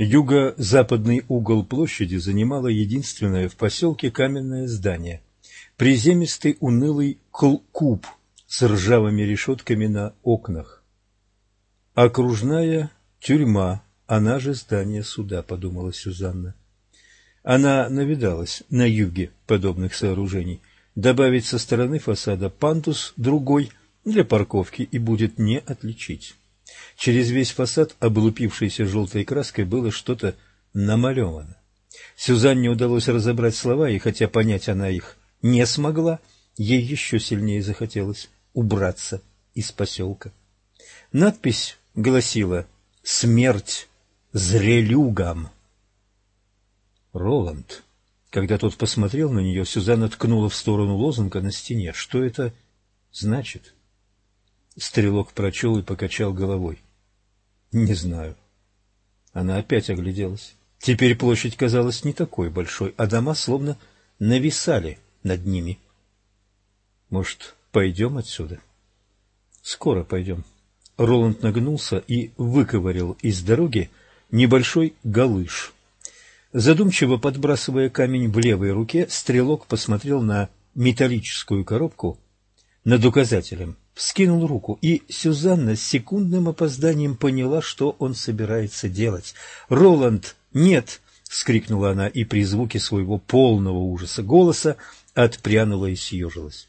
Юго-западный угол площади занимало единственное в поселке каменное здание – приземистый унылый куб с ржавыми решетками на окнах. Окружная тюрьма, она же здание суда, подумала Сюзанна. Она навидалась на юге подобных сооружений. Добавить со стороны фасада пандус другой для парковки и будет не отличить. Через весь фасад, облупившийся желтой краской, было что-то намалевано. Сюзанне удалось разобрать слова, и хотя понять она их не смогла, ей еще сильнее захотелось убраться из поселка. Надпись гласила «Смерть зрелюгам». Роланд. Когда тот посмотрел на нее, Сюзанна ткнула в сторону лозунга на стене. Что это значит? Стрелок прочел и покачал головой. Не знаю. Она опять огляделась. Теперь площадь казалась не такой большой, а дома словно нависали над ними. Может, пойдем отсюда? Скоро пойдем. Роланд нагнулся и выковырял из дороги небольшой галыш. Задумчиво подбрасывая камень в левой руке, стрелок посмотрел на металлическую коробку над указателем, вскинул руку, и Сюзанна с секундным опозданием поняла, что он собирается делать. «Роланд, нет!» — вскрикнула она, и при звуке своего полного ужаса голоса отпрянула и съежилась.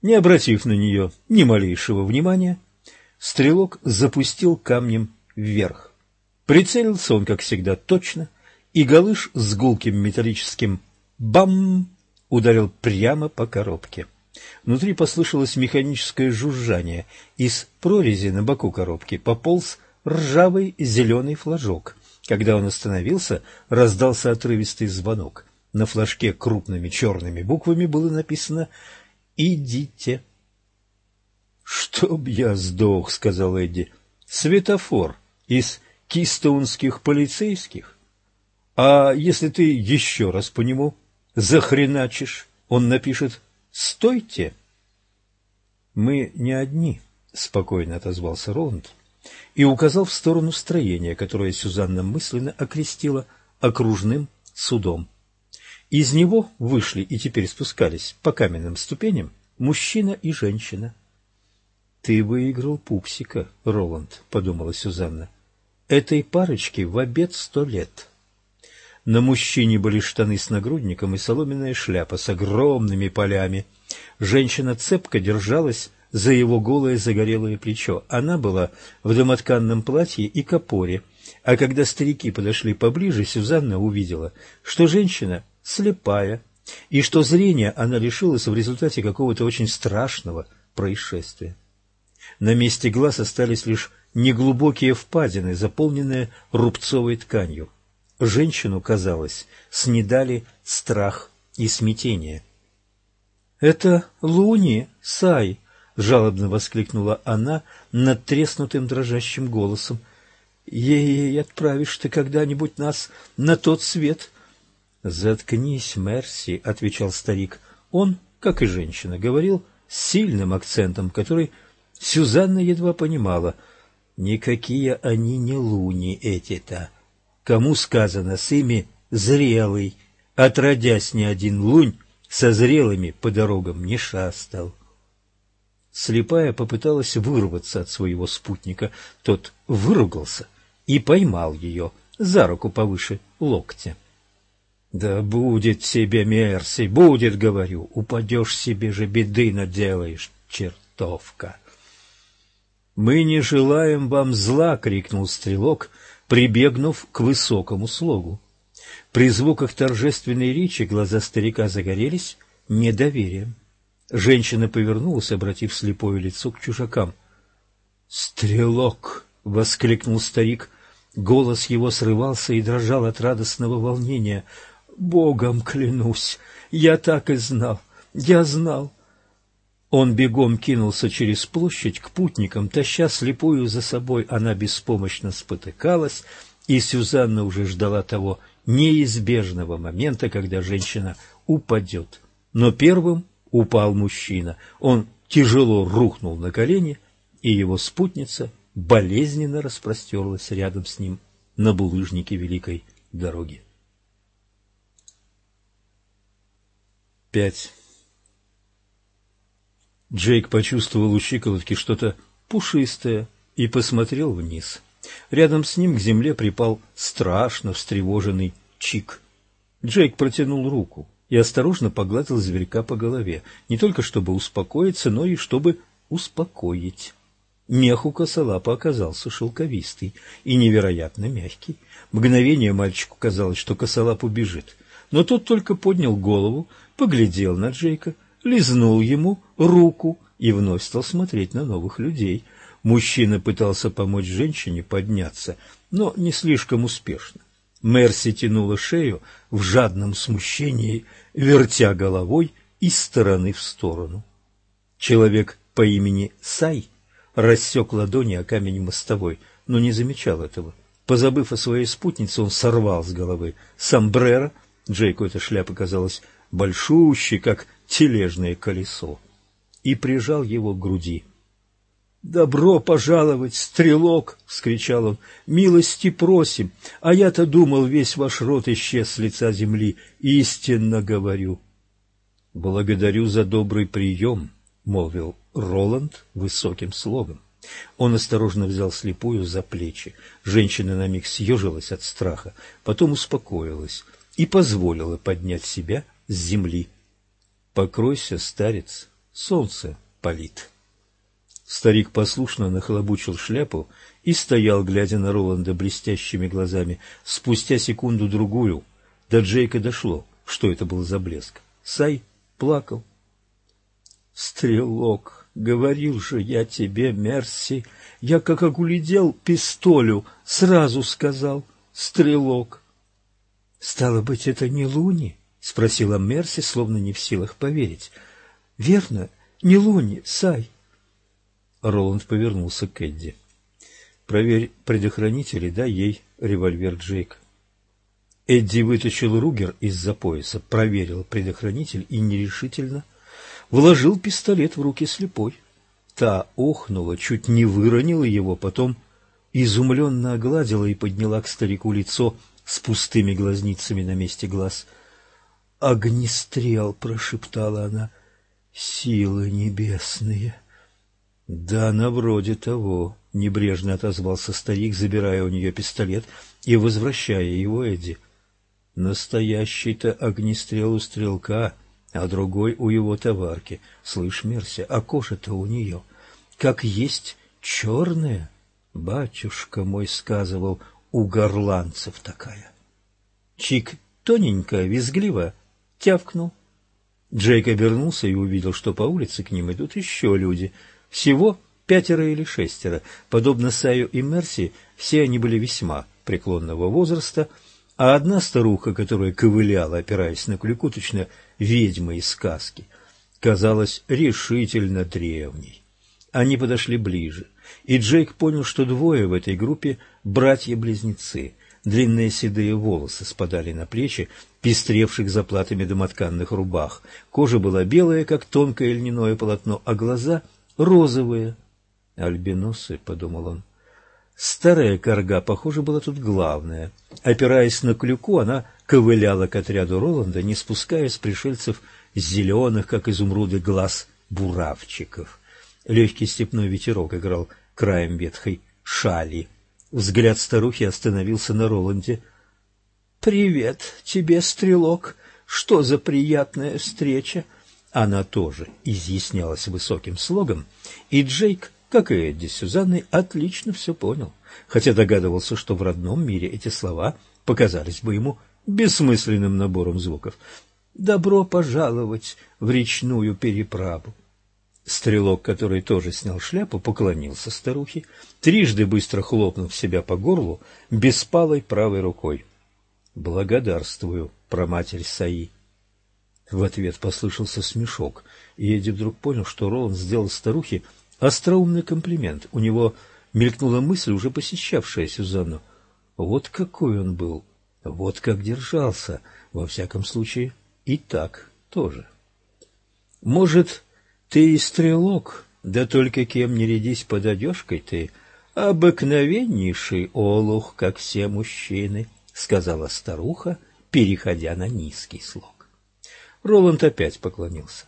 Не обратив на нее ни малейшего внимания, стрелок запустил камнем вверх. Прицелился он, как всегда, точно, и галыш с гулким металлическим «бам» ударил прямо по коробке. Внутри послышалось механическое жужжание. Из прорези на боку коробки пополз ржавый зеленый флажок. Когда он остановился, раздался отрывистый звонок. На флажке крупными черными буквами было написано «Идите». «Чтоб я сдох», — сказал Эдди. «Светофор из кистоунских полицейских? А если ты еще раз по нему захреначишь, он напишет «Стойте!» «Мы не одни», — спокойно отозвался Роланд и указал в сторону строения, которое Сюзанна мысленно окрестила окружным судом. Из него вышли и теперь спускались по каменным ступеням мужчина и женщина. «Ты выиграл пупсика, Роланд», — подумала Сюзанна. «Этой парочке в обед сто лет». На мужчине были штаны с нагрудником и соломенная шляпа с огромными полями. Женщина цепко держалась за его голое загорелое плечо. Она была в домотканном платье и капоре, а когда старики подошли поближе, Сюзанна увидела, что женщина слепая, и что зрение она лишилась в результате какого-то очень страшного происшествия. На месте глаз остались лишь неглубокие впадины, заполненные рубцовой тканью. Женщину, казалось, снедали страх и смятение. — Это Луни, Сай! — жалобно воскликнула она над треснутым дрожащим голосом. — Ей отправишь ты когда-нибудь нас на тот свет? — Заткнись, Мерси, — отвечал старик. Он, как и женщина, говорил с сильным акцентом, который Сюзанна едва понимала. Никакие они не луни эти-то. Кому сказано с ими зрелый, отродясь ни один лунь со зрелыми по дорогам не шастал. Слепая попыталась вырваться от своего спутника. Тот выругался и поймал ее за руку повыше локтя. — Да будет тебе мерси, будет, говорю, упадешь себе же беды наделаешь, чертовка. — Мы не желаем вам зла, — крикнул стрелок, прибегнув к высокому слогу. При звуках торжественной речи глаза старика загорелись недоверием. Женщина повернулась, обратив слепое лицо к чужакам. «Стрелок!» — воскликнул старик. Голос его срывался и дрожал от радостного волнения. «Богом клянусь! Я так и знал! Я знал! Он бегом кинулся через площадь к путникам, таща слепую за собой. Она беспомощно спотыкалась, и Сюзанна уже ждала того неизбежного момента, когда женщина упадет. Но первым упал мужчина. Он тяжело рухнул на колени, и его спутница болезненно распростерлась рядом с ним на булыжнике великой дороги. Пять. Джейк почувствовал у щиколотки что-то пушистое и посмотрел вниз. Рядом с ним к земле припал страшно встревоженный Чик. Джейк протянул руку и осторожно погладил зверька по голове, не только чтобы успокоиться, но и чтобы успокоить. Мех у косолапа оказался шелковистый и невероятно мягкий. Мгновение мальчику казалось, что косолап убежит, но тот только поднял голову, поглядел на Джейка, лизнул ему руку и вновь стал смотреть на новых людей. Мужчина пытался помочь женщине подняться, но не слишком успешно. Мерси тянула шею в жадном смущении, вертя головой из стороны в сторону. Человек по имени Сай рассек ладони о камень мостовой, но не замечал этого. Позабыв о своей спутнице, он сорвал с головы сомбреро, Джейку эта шляпа казалась большущей, как тележное колесо, и прижал его к груди. «Добро пожаловать, стрелок!» — вскричал он. «Милости просим! А я-то думал, весь ваш род исчез с лица земли. Истинно говорю!» «Благодарю за добрый прием!» — молвил Роланд высоким слогом. Он осторожно взял слепую за плечи. Женщина на миг съежилась от страха, потом успокоилась и позволила поднять себя с земли. «Покройся, старец, солнце палит». Старик послушно нахлобучил шляпу и стоял, глядя на Роланда блестящими глазами. Спустя секунду-другую до Джейка дошло, что это был за блеск. Сай плакал. «Стрелок, говорил же я тебе, Мерси, я как оглядел пистолю, сразу сказал, стрелок». «Стало быть, это не Луни?» — спросила Мерси, словно не в силах поверить. «Верно, не Луни, Сай». Роланд повернулся к Эдди. «Проверь предохранители, дай ей револьвер Джейк». Эдди вытащил Ругер из-за пояса, проверил предохранитель и нерешительно вложил пистолет в руки слепой. Та охнула, чуть не выронила его, потом изумленно огладила и подняла к старику лицо с пустыми глазницами на месте глаз. «Огнестрел!» — прошептала она. «Силы небесные!» «Да, на вроде того», — небрежно отозвался старик, забирая у нее пистолет и возвращая его Эдди. «Настоящий-то огнестрел у стрелка, а другой у его товарки. Слышь, Мерся, а кожа-то у нее, как есть черная, батюшка мой сказывал, у горланцев такая». Чик тоненько, визгливо тявкнул. Джейк обернулся и увидел, что по улице к ним идут еще люди — всего пятеро или шестеро. Подобно Саю и Мерси, все они были весьма преклонного возраста, а одна старуха, которая ковыляла, опираясь на клюку, точно ведьма из сказки, казалась решительно древней. Они подошли ближе, и Джейк понял, что двое в этой группе – братья-близнецы. Длинные седые волосы спадали на плечи, пестревших заплатами домотканных рубах. Кожа была белая, как тонкое льняное полотно, а глаза – розовые. Альбиносы, — подумал он. Старая корга, похоже, была тут главная. Опираясь на клюку, она ковыляла к отряду Роланда, не спуская с пришельцев зеленых, как изумруды, глаз буравчиков. Легкий степной ветерок играл краем ветхой шали. Взгляд старухи остановился на Роланде. — Привет тебе, стрелок! Что за приятная встреча! — она тоже изъяснялась высоким слогом, и Джейк, как и Эдди Сюзанной, отлично все понял, хотя догадывался, что в родном мире эти слова показались бы ему бессмысленным набором звуков. «Добро пожаловать в речную переправу!» Стрелок, который тоже снял шляпу, поклонился старухе, трижды быстро хлопнув себя по горлу беспалой правой рукой. «Благодарствую, проматерь Саи!» В ответ послышался смешок, и Эдди вдруг понял, что Роланд сделал старухе остроумный комплимент. У него мелькнула мысль, уже посещавшая Сюзанну. Вот какой он был, вот как держался, во всяком случае, и так тоже. Может, ты и стрелок, да только кем не рядись под одежкой ты, «Обыкновеннейший олух, как все мужчины», — сказала старуха, переходя на низкий слог. Роланд опять поклонился.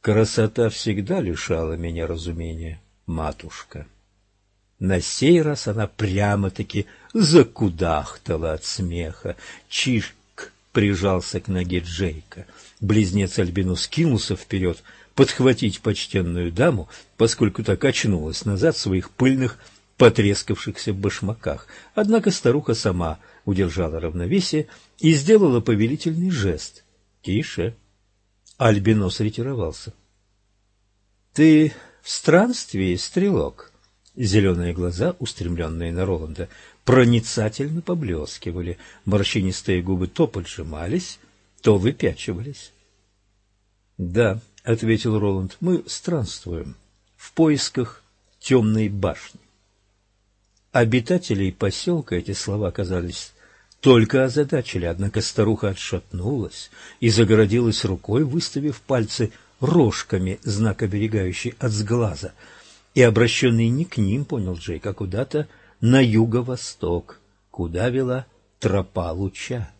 «Красота всегда лишала меня разумения, матушка». На сей раз она прямо-таки закудахтала от смеха. Чишк прижался к ноге Джейка. Близнец Альбину скинулся вперед, подхватить почтенную даму, поскольку так очнулась назад в своих пыльных, потрескавшихся башмаках. Однако старуха сама удержала равновесие и сделала повелительный жест. «Тише!» Альбинос ретировался. «Ты в странстве, стрелок?» Зеленые глаза, устремленные на Роланда, проницательно поблескивали, морщинистые губы то поджимались, то выпячивались. — Да, — ответил Роланд, — мы странствуем в поисках темной башни. Обитателей поселка эти слова казались только озадачили, однако старуха отшатнулась и загородилась рукой, выставив пальцы рожками, знак оберегающий от сглаза — и обращенный не к ним, понял Джейк, а куда-то на юго-восток, куда вела тропа луча.